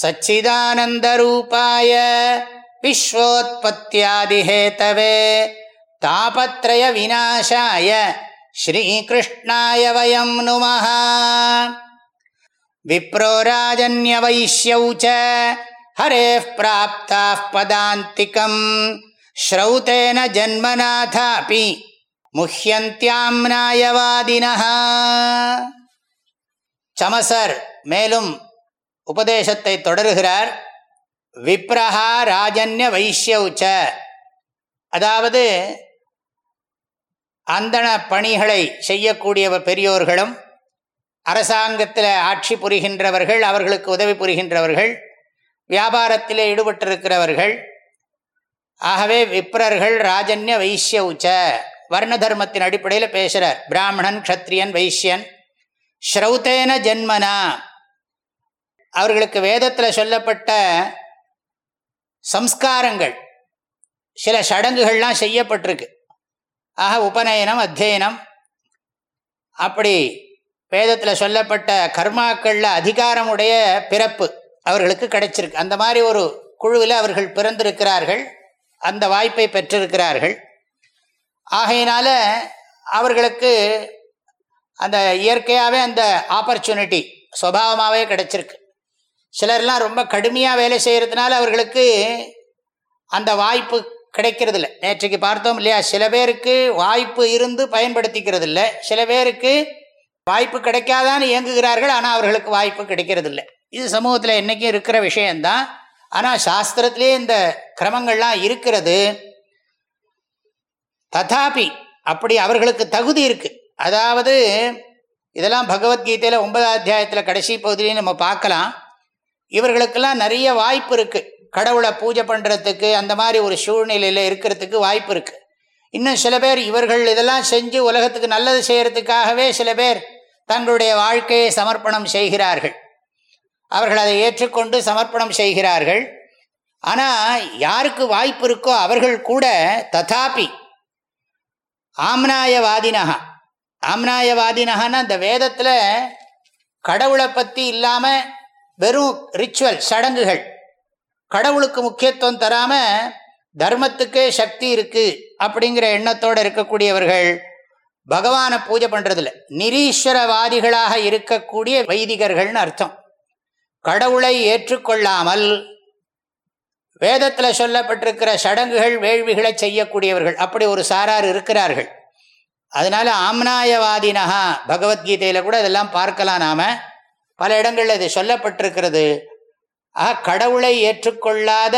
सच्चिदानन्दरूपाय विश्वोत्पत्त्यादिहेतवे तापत्रयविनाशाय श्रीकृष्णाय वयं नुमः विप्रो राजन्यवैश्यौ च हरेः प्राप्ताः पदान्तिकम् श्रौतेन जन्मनाथापि முஹ்யந்தியாம்னாயவாதினः சமசர் மேலும் உபதேசத்தை தொடருகிறார். விப்ரஹா ராஜன்ய வைஷ்ய உச்ச. அதாவது அந்தன பணிகளை செய்யக்கூடியவர் பெரியோர்களும் அரசாங்கத்தில் ஆட்சி புரிகின்றவர்கள் அவர்களுக்கு உதவி புரிகின்றவர்கள் வியாபாரத்தில் ஈடுபட்டிருக்கிறவர்கள். ஆகவே விப்ரர்கள் ராஜன்ய வைஷ்ய உச்ச. வர்ண தர்மத்தின் அடிப்படையில் பேசுகிறார் பிராமணன் க்ஷத்ரியன் வைஷ்யன் ஸ்ரௌத்தேன ஜென்மனா. அவர்களுக்கு வேதத்தில் சொல்லப்பட்ட சம்ஸ்காரங்கள் சில சடங்குகள்லாம் செய்யப்பட்டிருக்கு. ஆக உபநயனம் அத்தியனம் அப்படி வேதத்தில் சொல்லப்பட்ட கர்மாக்களில் அதிகாரமுடைய பிறப்பு அவர்களுக்கு கிடைச்சிருக்கு. அந்த மாதிரி ஒரு குழுவில் அவர்கள் பிறந்திருக்கிறார்கள் அந்த வாய்ப்பை பெற்றிருக்கிறார்கள். ஆகையினால அவர்களுக்கு அந்த இயற்கையாகவே அந்த ஆப்பர்ச்சுனிட்டி சுபாவமாகவே கிடைச்சிருக்கு. சிலர்லாம் ரொம்ப கடுமையாக வேலை செய்கிறதுனால அவர்களுக்கு அந்த வாய்ப்பு கிடைக்கிறது இல்லை நேற்றைக்கு பார்த்தோம் இல்லையா? சில பேருக்கு வாய்ப்பு இருந்து பயன்படுத்திக்கிறது இல்லை சில பேருக்கு வாய்ப்பு கிடைக்காதான்னு இயங்குகிறார்கள் ஆனால் அவர்களுக்கு வாய்ப்பு கிடைக்கிறது இல்லை இது சமூகத்தில் என்றைக்கும் இருக்கிற விஷயந்தான் ஆனால் சாஸ்திரத்திலே இந்த கிரமங்கள்லாம் இருக்கிறது. ததாபி அப்படி அவர்களுக்கு தகுதி இருக்குது அதாவது இதெல்லாம் பகவத்கீதையில் ஒன்பதாம் அத்தியாயத்தில் கடைசி பகுதியிலையும் நம்ம பார்க்கலாம். இவர்களுக்கெல்லாம் நிறைய வாய்ப்பு இருக்குது கடவுளை பூஜை பண்ணுறதுக்கு அந்த மாதிரி ஒரு சூழ்நிலையில் இருக்கிறதுக்கு வாய்ப்பு இருக்குது இன்னும் சில பேர் இவர்கள் இதெல்லாம் செஞ்சு உலகத்துக்கு நல்லது செய்கிறதுக்காகவே சில பேர் தங்களுடைய வாழ்க்கையை சமர்ப்பணம் செய்கிறார்கள். அவர்கள் அதை ஏற்றுக்கொண்டு சமர்ப்பணம் செய்கிறார்கள். ஆனால் யாருக்கு வாய்ப்பு இருக்கோ அவர்கள் கூட ததாபி ஆம்னாயவாதினகா ஆம்னாயவாதினகான்னா இந்த வேதத்தில் கடவுளை பற்றி இல்லாமல் வெறும் ரிச்சுவல் சடங்குகள். கடவுளுக்கு முக்கியத்துவம் தராமல் தர்மத்துக்கே சக்தி இருக்குது அப்படிங்கிற எண்ணத்தோடு இருக்கக்கூடியவர்கள் பகவானை பூஜை பண்ணுறதில்ல நிரீஸ்வரவாதிகளாக இருக்கக்கூடிய வைதிகர்கள்னு அர்த்தம். கடவுளை ஏற்றுக்கொள்ளாமல் வேதத்தில் சொல்லப்பட்டிருக்கிற சடங்குகள் வேள்விகளை செய்யக்கூடியவர்கள். அப்படி ஒரு சாரார் இருக்கிறார்கள். அதனால் ஆம்னாயவாதினகா பகவத்கீதையில் கூட இதெல்லாம் பார்க்கலாம் நாம். பல இடங்களில் இது சொல்லப்பட்டிருக்கிறது. ஆக கடவுளை ஏற்றுக்கொள்ளாத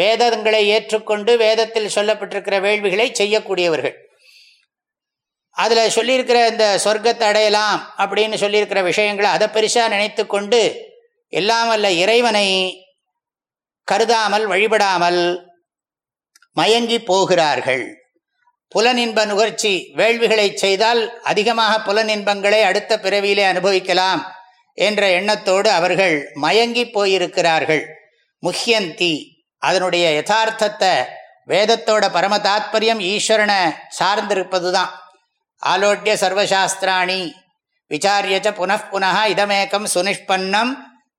வேதங்களை ஏற்றுக்கொண்டு வேதத்தில் சொல்லப்பட்டிருக்கிற வேள்விகளை செய்யக்கூடியவர்கள். அதில் சொல்லியிருக்கிற இந்த சொர்க்கத்தை அடையலாம் அப்படின்னு சொல்லியிருக்கிற விஷயங்களை அதை பெருசாக நினைத்து கொண்டு எல்லாம் அல்ல இறைவனை கருதாமல் வழிபடாமல் மயங்கி போகிறார்கள். புலனின்ப நுகர்ச்சி வேள்விகளை செய்தால் அதிகமாக புலனின்பங்களை அடுத்த பிறவியிலே அனுபவிக்கலாம். என்ற எண்ணத்தோடு அவர்கள் மயங்கி போயிருக்கிறார்கள். முஹ்யந்தி அதனுடைய யதார்த்தத்தை வேதத்தோட பரம தாத்பரியம் ஈஸ்வரனை சார்ந்திருப்பது தான் ஆலோட்டிய சர்வசாஸ்திராணி விசாரியச்ச புனப்புனா இதமேக்கம் சுனிஷ்பன்னம்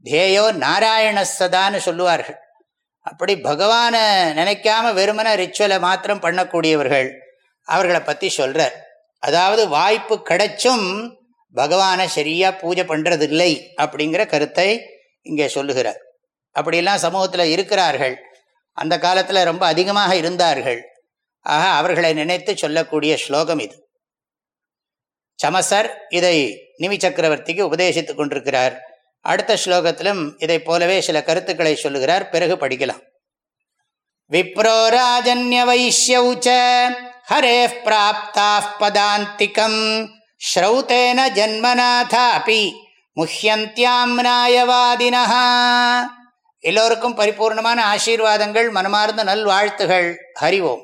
தேயோ நாராயணசதான்னு சொல்லுவார்கள். அப்படி பகவானை நினைக்காம வெறுமன ரிச்சுவலை மாத்திரம் பண்ணக்கூடியவர்கள் அவர்களை பற்றி சொல்கிறார் அதாவது வாய்ப்பு கிடைச்சும் பகவானை சரியாக பூஜை பண்ணுறதில்லை அப்படிங்கிற கருத்தை இங்கே சொல்லுகிறார். அப்படியெல்லாம் சமூகத்தில் இருக்கிறார்கள். அந்த காலத்தில் ரொம்ப அதிகமாக இருந்தார்கள். ஆக அவர்களை நினைத்து சொல்லக்கூடிய ஸ்லோகம் இது. சமசர் இதை நிமி சக்கரவர்த்திக்கு உபதேசித்துக் கொண்டிருக்கிறார். அடுத்த ஸ்லோகத்திலும் இதை போலவே சில கருத்துக்களை சொல்லுகிறார். பிறகு படிக்கலாம். விப்ரோ ராஜன்ய வைஷ்யௌச்ச ஹரே பிராப்தா பதாந்திகம். ஸ்ரௌத்தேன ஜன்மநாதாபி முஹ்யந்தியாம்னாயவாதினா எல்லோருக்கும் பரிபூர்ணமான ஆசீர்வாதங்கள் மனமார்ந்த நல்வாழ்த்துகள். ஹரிவோம்.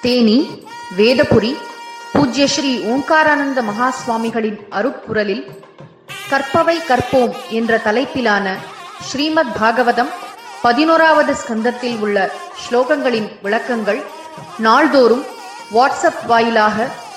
தேனி வேதபுரி பூஜ்ய ஸ்ரீ ஓங்காரானந்த மகா சுவாமிகளின் அருப்புரலில் கற்பவை கற்போம் என்ற தலைப்பிலான ஸ்ரீமத் பாகவதம் பதினோராவது ஸ்கந்தத்தில் உள்ள ஸ்லோகங்களின் விளக்கங்கள் நாள்தோறும் வாட்ஸ்அப் வாயிலாக